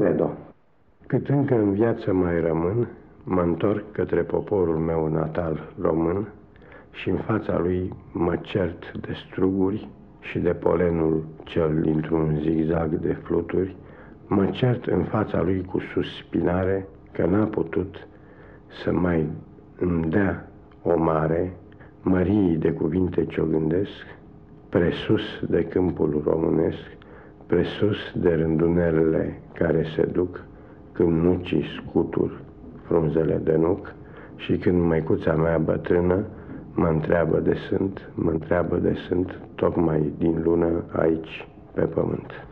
Credo. Cât încă în viață mai rămân, mă întorc către poporul meu natal român și în fața lui mă cert de struguri și de polenul cel dintr-un zigzag de fluturi, mă cert în fața lui cu suspinare că n-a putut să mai îmi dea o mare mării de cuvinte ce o gândesc, presus de câmpul românesc, presus de rândunelele care se duc, când nuciți scutur frunzele de nuc și când măicuța mea bătrână mă întreabă de sunt, mă întreabă de sunt tocmai din lună aici pe pământ.